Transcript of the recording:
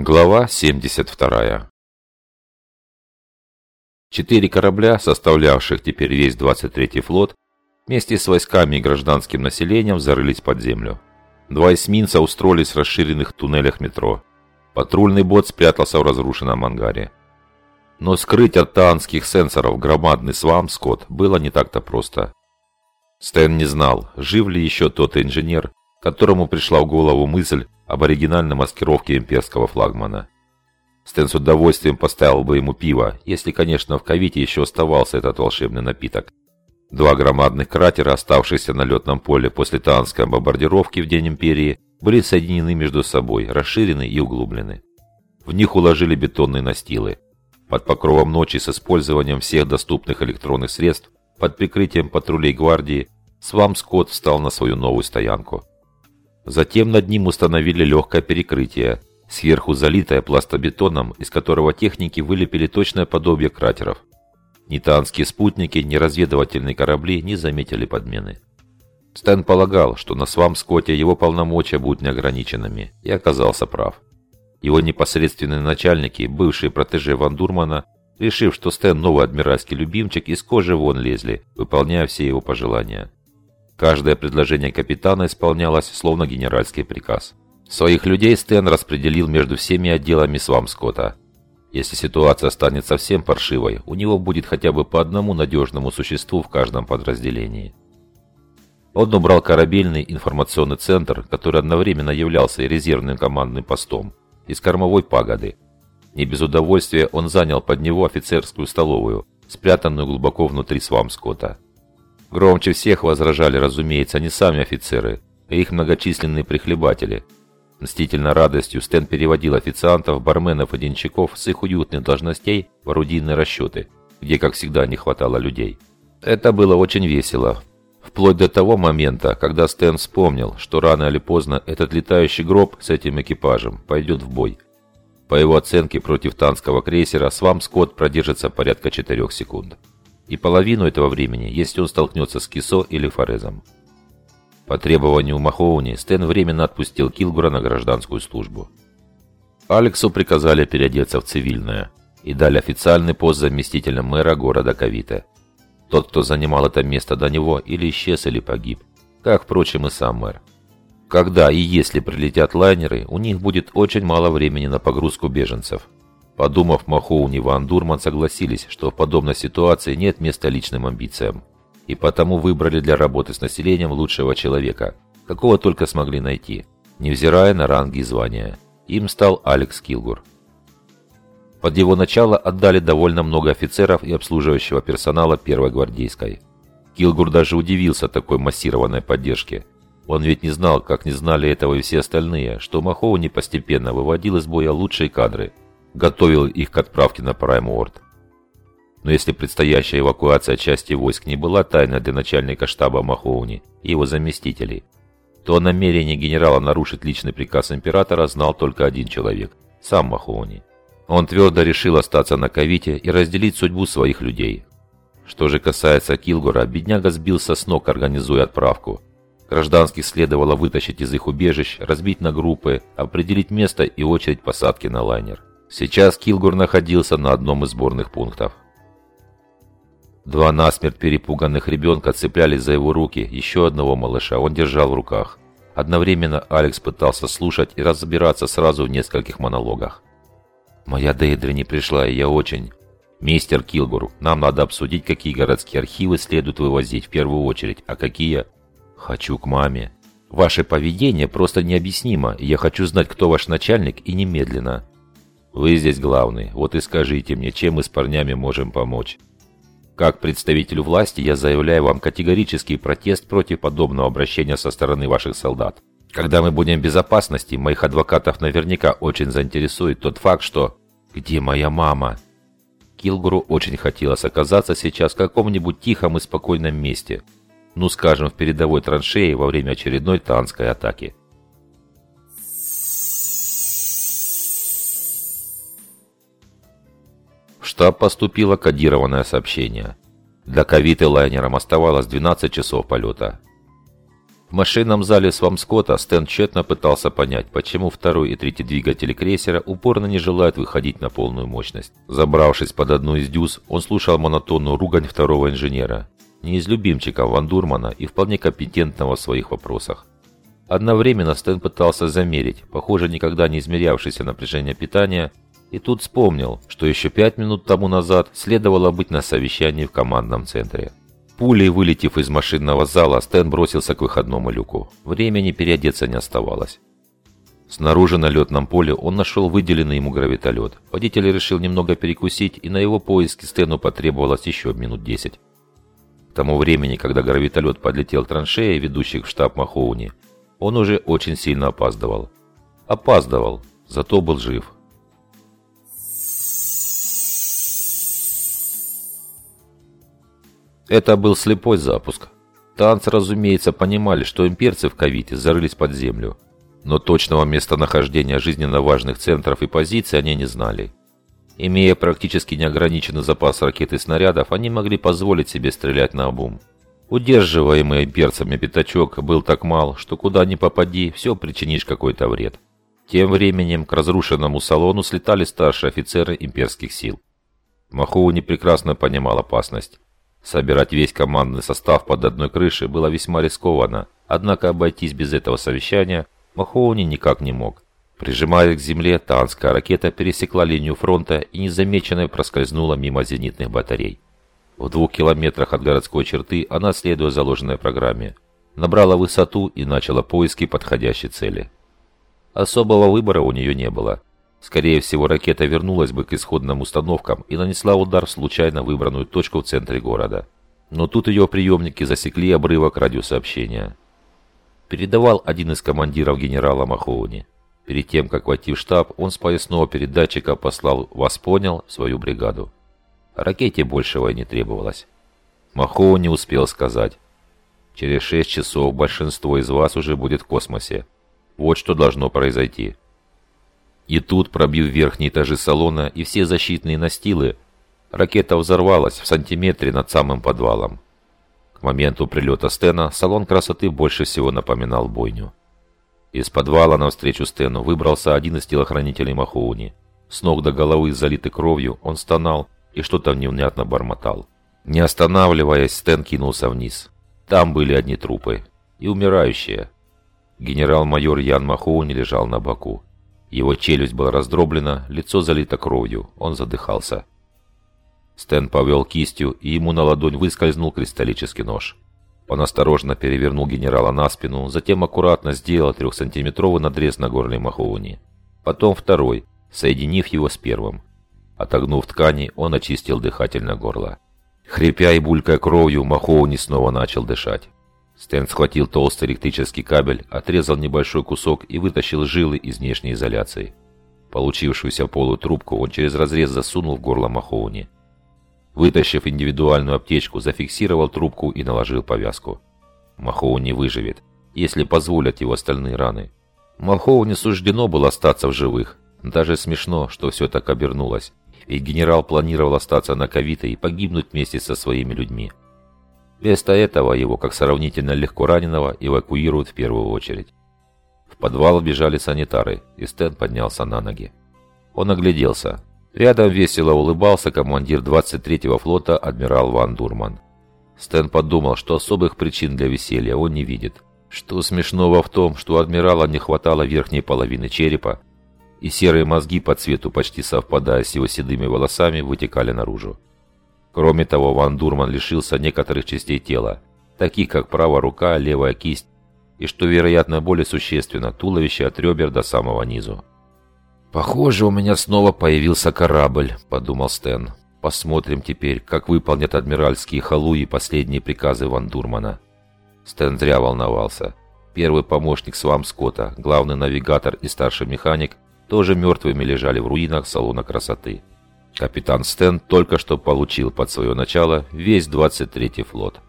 Глава 72 Четыре корабля, составлявших теперь весь 23-й флот, вместе с войсками и гражданским населением зарылись под землю. Два эсминца устроились в расширенных туннелях метро. Патрульный бот спрятался в разрушенном ангаре. Но скрыть от таанских сенсоров громадный свамскот было не так-то просто. Стэн не знал, жив ли еще тот инженер, которому пришла в голову мысль об оригинальной маскировке имперского флагмана. Стэн с удовольствием поставил бы ему пиво, если, конечно, в Кавите еще оставался этот волшебный напиток. Два громадных кратера, оставшиеся на летном поле после Таанской бомбардировки в День Империи, были соединены между собой, расширены и углублены. В них уложили бетонные настилы. Под покровом ночи с использованием всех доступных электронных средств, под прикрытием патрулей гвардии, Свам Скотт встал на свою новую стоянку. Затем над ним установили легкое перекрытие, сверху залитое пластобетоном, из которого техники вылепили точное подобие кратеров. Ни танские спутники, ни разведывательные корабли не заметили подмены. Стэн полагал, что на Свамскоте его полномочия будут неограниченными, и оказался прав. Его непосредственные начальники, бывшие протеже Ван Дурмана, решив, что Стэн новый адмиральский любимчик, из кожи вон лезли, выполняя все его пожелания. Каждое предложение капитана исполнялось словно генеральский приказ. Своих людей Стэн распределил между всеми отделами Свамскота. Если ситуация станет совсем паршивой, у него будет хотя бы по одному надежному существу в каждом подразделении. Он убрал корабельный информационный центр, который одновременно являлся и резервным командным постом, из кормовой пагоды. Не без удовольствия он занял под него офицерскую столовую, спрятанную глубоко внутри Свамскота. Громче всех возражали, разумеется, не сами офицеры, а их многочисленные прихлебатели. Мстительно радостью Стэн переводил официантов, барменов и денщиков с их уютных должностей в орудийные расчеты, где, как всегда, не хватало людей. Это было очень весело. Вплоть до того момента, когда Стэн вспомнил, что рано или поздно этот летающий гроб с этим экипажем пойдет в бой. По его оценке, против танского крейсера Свам Скотт продержится порядка 4 секунд и половину этого времени, если он столкнется с Кисо или Форезом. По требованию Махоуни Стэн временно отпустил Килгура на гражданскую службу. Алексу приказали переодеться в цивильное и дали официальный пост заместителя мэра города Кавита. Тот, кто занимал это место до него, или исчез, или погиб, как, впрочем, и сам мэр. Когда и если прилетят лайнеры, у них будет очень мало времени на погрузку беженцев – Подумав, Махоун и Ван Дурман согласились, что в подобной ситуации нет места личным амбициям, и потому выбрали для работы с населением лучшего человека, какого только смогли найти, невзирая на ранги и звания. Им стал Алекс Килгур. Под его начало отдали довольно много офицеров и обслуживающего персонала первой гвардейской. Килгур даже удивился такой массированной поддержке. Он ведь не знал, как не знали этого и все остальные, что Махоуни постепенно выводил из боя лучшие кадры – готовил их к отправке на Прайм-Орд. Но если предстоящая эвакуация части войск не была тайной для начальника штаба Махоуни и его заместителей, то о намерении генерала нарушить личный приказ императора знал только один человек – сам Махоуни. Он твердо решил остаться на Кавите и разделить судьбу своих людей. Что же касается Килгора, бедняга сбился с ног, организуя отправку. Гражданских следовало вытащить из их убежищ, разбить на группы, определить место и очередь посадки на лайнер. Сейчас Килгур находился на одном из сборных пунктов. Два насмерть перепуганных ребенка цеплялись за его руки, еще одного малыша он держал в руках. Одновременно Алекс пытался слушать и разбираться сразу в нескольких монологах. «Моя Дейдра не пришла, и я очень...» «Мистер Килгур, нам надо обсудить, какие городские архивы следует вывозить в первую очередь, а какие...» «Хочу к маме». «Ваше поведение просто необъяснимо, и я хочу знать, кто ваш начальник, и немедленно». Вы здесь главный, вот и скажите мне, чем мы с парнями можем помочь. Как представителю власти я заявляю вам категорический протест против подобного обращения со стороны ваших солдат. Когда мы будем в безопасности, моих адвокатов наверняка очень заинтересует тот факт, что... Где моя мама? Килгуру очень хотелось оказаться сейчас в каком-нибудь тихом и спокойном месте. Ну, скажем, в передовой траншее во время очередной танской атаки. Штаб поступило кодированное сообщение. Для Кавиты лайнером оставалось 12 часов полета. В машинном зале Свамскота Стэн тщетно пытался понять, почему второй и третий двигатели крейсера упорно не желают выходить на полную мощность. Забравшись под одну из дюз, он слушал монотонную ругань второго инженера, не из любимчиков Ван Дурмана и вполне компетентного в своих вопросах. Одновременно Стэн пытался замерить, похоже, никогда не измерявшееся напряжение питания, и тут вспомнил, что еще пять минут тому назад следовало быть на совещании в командном центре. Пулей вылетев из машинного зала, Стэн бросился к выходному люку. Времени переодеться не оставалось. Снаружи на летном поле он нашел выделенный ему гравитолет. Водитель решил немного перекусить, и на его поиски Стэну потребовалось еще минут десять. К тому времени, когда гравитолет подлетел траншеи, ведущих в штаб Махоуни, он уже очень сильно опаздывал. Опаздывал, зато был жив. Это был слепой запуск. Танцы, разумеется, понимали, что имперцы в Кавите зарылись под землю. Но точного местонахождения жизненно важных центров и позиций они не знали. Имея практически неограниченный запас ракет и снарядов, они могли позволить себе стрелять на обум. Удерживаемый перцами пятачок был так мал, что куда ни попади, все причинишь какой-то вред. Тем временем к разрушенному салону слетали старшие офицеры имперских сил. Махоуни прекрасно понимал опасность. Собирать весь командный состав под одной крышей было весьма рискованно, однако обойтись без этого совещания Махоуни никак не мог. Прижимая к земле, танская ракета пересекла линию фронта и незамеченной проскользнула мимо зенитных батарей. В двух километрах от городской черты она, следуя заложенной программе, набрала высоту и начала поиски подходящей цели. Особого выбора у нее не было. Скорее всего, ракета вернулась бы к исходным установкам и нанесла удар в случайно выбранную точку в центре города. Но тут ее приемники засекли обрывок радиосообщения. Передавал один из командиров генерала Махоуни. Перед тем, как войти в штаб, он с поясного передатчика послал «Вас понял» свою бригаду. Ракете большего и не требовалось. Махоу не успел сказать. Через шесть часов большинство из вас уже будет в космосе. Вот что должно произойти. И тут, пробив верхние этажи салона и все защитные настилы, ракета взорвалась в сантиметре над самым подвалом. К моменту прилета Стена салон красоты больше всего напоминал бойню. Из подвала навстречу Стену выбрался один из телохранителей Махоуни. С ног до головы, залитый кровью, он стонал и что-то невнятно бормотал. Не останавливаясь, Стэн кинулся вниз. Там были одни трупы. И умирающие. Генерал-майор Ян Махоуни лежал на боку. Его челюсть была раздроблена, лицо залито кровью. Он задыхался. Стэн повел кистью, и ему на ладонь выскользнул кристаллический нож. Он осторожно перевернул генерала на спину, затем аккуратно сделал трехсантиметровый надрез на горле Махоуни. Потом второй, соединив его с первым. Отогнув ткани, он очистил дыхательное горло. Хрипя и булькая кровью, Махоуни снова начал дышать. Стэн схватил толстый электрический кабель, отрезал небольшой кусок и вытащил жилы из внешней изоляции. Получившуюся полую трубку он через разрез засунул в горло Махоуни. Вытащив индивидуальную аптечку, зафиксировал трубку и наложил повязку. Махоу не выживет, если позволят его остальные раны. Махоу не суждено было остаться в живых. Даже смешно, что все так обернулось ведь генерал планировал остаться на Кавите и погибнуть вместе со своими людьми. Вместо этого его, как сравнительно легко раненого, эвакуируют в первую очередь. В подвал бежали санитары, и Стэн поднялся на ноги. Он огляделся. Рядом весело улыбался командир 23-го флота адмирал Ван Дурман. Стэн подумал, что особых причин для веселья он не видит. Что смешного в том, что у адмирала не хватало верхней половины черепа, и серые мозги по цвету, почти совпадая с его седыми волосами, вытекали наружу. Кроме того, Ван Дурман лишился некоторых частей тела, таких как правая рука, левая кисть и, что вероятно более существенно, туловище от ребер до самого низу. «Похоже, у меня снова появился корабль», — подумал Стэн. «Посмотрим теперь, как выполнят адмиральские халуи последние приказы Ван Дурмана». Стэн зря волновался. Первый помощник Свам Скотта, главный навигатор и старший механик тоже мертвыми лежали в руинах салона красоты. Капитан Стэн только что получил под свое начало весь 23-й флот.